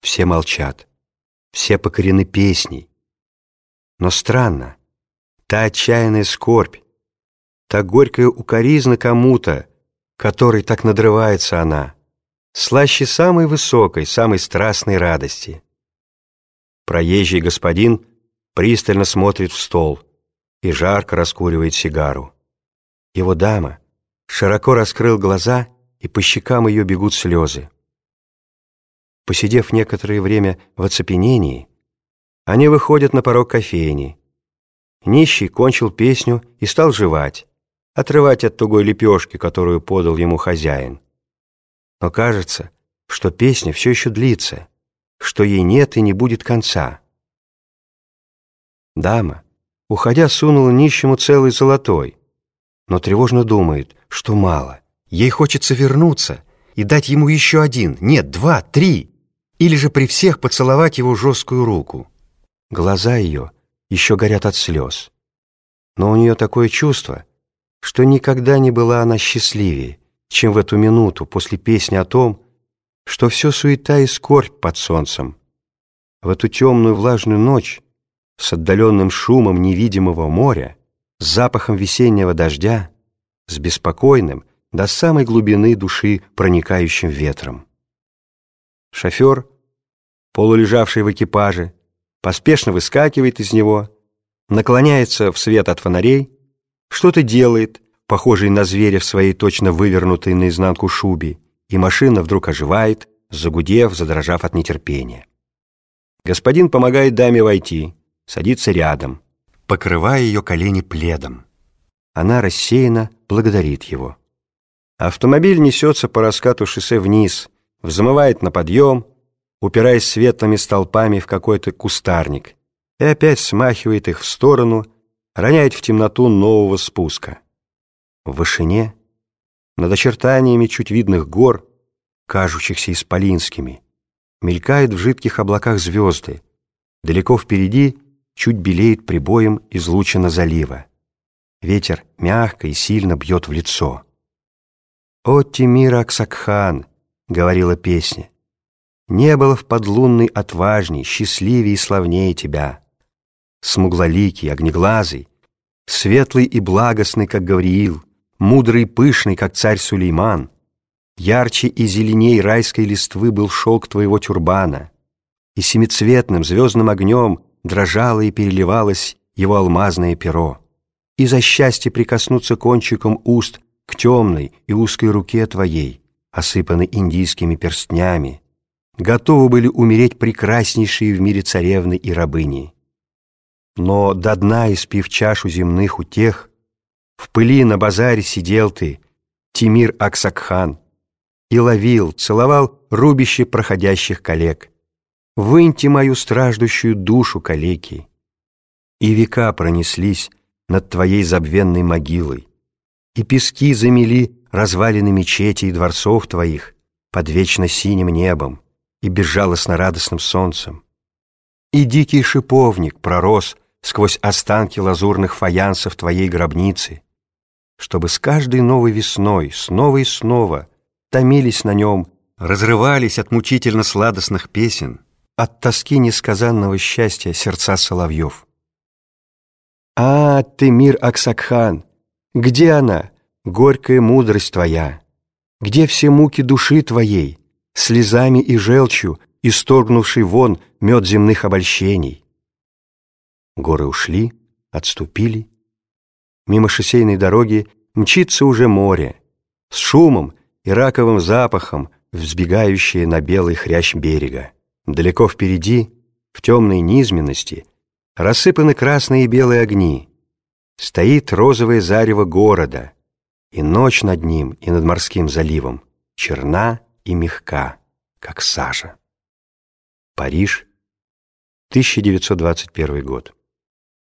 Все молчат, все покорены песней. Но странно, та отчаянная скорбь, та горькая укоризна кому-то, которой так надрывается она, слаще самой высокой, самой страстной радости. Проезжий господин пристально смотрит в стол и жарко раскуривает сигару. Его дама широко раскрыл глаза, и по щекам ее бегут слезы. Посидев некоторое время в оцепенении, они выходят на порог кофейни. Нищий кончил песню и стал жевать, отрывать от тугой лепешки, которую подал ему хозяин. Но кажется, что песня все еще длится, что ей нет и не будет конца. Дама, уходя, сунула нищему целый золотой, но тревожно думает, что мало. Ей хочется вернуться и дать ему еще один, нет, два, три, или же при всех поцеловать его жесткую руку. Глаза ее еще горят от слез. Но у нее такое чувство, что никогда не была она счастливее, чем в эту минуту после песни о том, что все суета и скорбь под солнцем. В эту темную влажную ночь с отдаленным шумом невидимого моря, с запахом весеннего дождя, с беспокойным до самой глубины души проникающим ветром. Шофер, полулежавший в экипаже, поспешно выскакивает из него, наклоняется в свет от фонарей, что-то делает, похожий на зверя в своей точно вывернутой наизнанку шубе, и машина вдруг оживает, загудев, задрожав от нетерпения. Господин помогает даме войти, садится рядом, покрывая ее колени пледом. Она рассеянно благодарит его. Автомобиль несется по раскату шоссе вниз, взмывает на подъем, упираясь светлыми столпами в какой-то кустарник, и опять смахивает их в сторону, роняет в темноту нового спуска. В вышине, над очертаниями чуть видных гор, кажущихся исполинскими, мелькают в жидких облаках звезды, далеко впереди чуть белеет прибоем излучина залива. Ветер мягко и сильно бьет в лицо. «О, Тимир Аксакхан!» — говорила песня. «Не было в подлунной отважней, счастливее и славнее тебя. Смуглоликий, огнеглазый, светлый и благостный, как Гавриил, мудрый и пышный, как царь Сулейман. Ярче и зеленей райской листвы был шелк твоего тюрбана, и семицветным звездным огнем дрожало и переливалось его алмазное перо. И за счастье прикоснуться кончиком уст к темной и узкой руке твоей, осыпанной индийскими перстнями, готовы были умереть прекраснейшие в мире царевны и рабыни. Но до дна испив чашу земных утех, в пыли на базаре сидел ты, Тимир Аксакхан, и ловил, целовал рубище проходящих коллег. Выньте мою страждущую душу, калеки. И века пронеслись над твоей забвенной могилой, и пески замели развалины мечети и дворцов твоих под вечно синим небом и безжалостно радостным солнцем. И дикий шиповник пророс сквозь останки лазурных фаянсов твоей гробницы, чтобы с каждой новой весной снова и снова томились на нем, разрывались от мучительно сладостных песен, от тоски несказанного счастья сердца соловьев. «А, ты мир Аксакхан! Где она, горькая мудрость твоя? Где все муки души твоей, слезами и желчью, исторгнувший вон мед земных обольщений?» Горы ушли, отступили. Мимо шоссейной дороги мчится уже море, с шумом и раковым запахом, взбегающее на белый хрящ берега. Далеко впереди, в темной низменности, рассыпаны красные и белые огни. Стоит розовое зарево города, и ночь над ним и над морским заливом черна и мягка, как сажа. Париж, 1921 год.